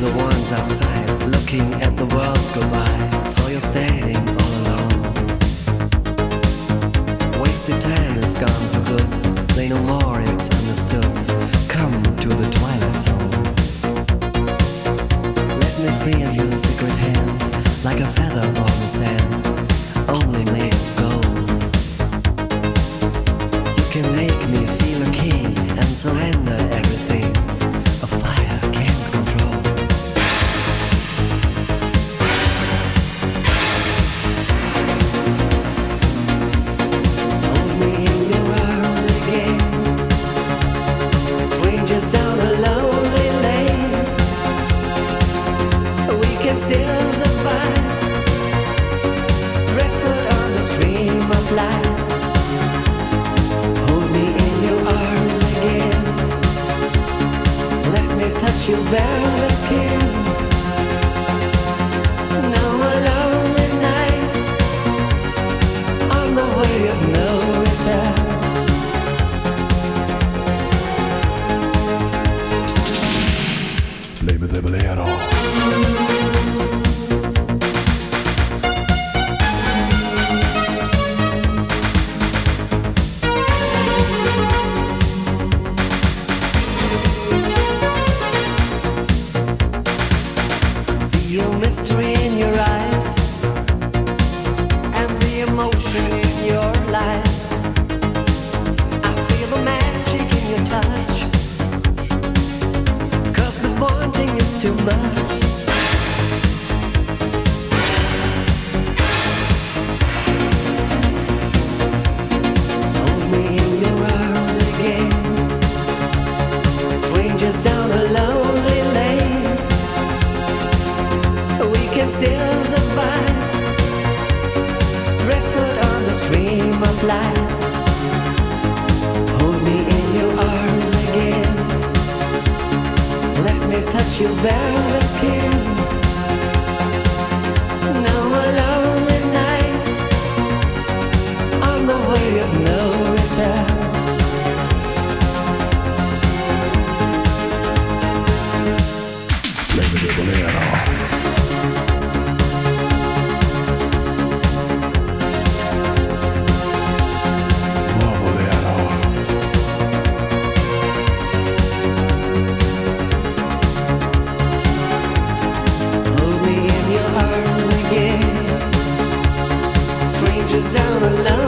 the ones outside looking at the world go by. So you're standing all alone. Wasted time is gone for good. Say no more, it's understood. Come to the twilight zone. Let me feel your secret hand, like a feather on the sand, only made of gold. You can make me feel a king and surrender Blame it on the bolero. Your mystery in your eyes can still survive. Driftwood on the stream of life. Hold me in your arms again. Let me touch your velvet skin. down a line.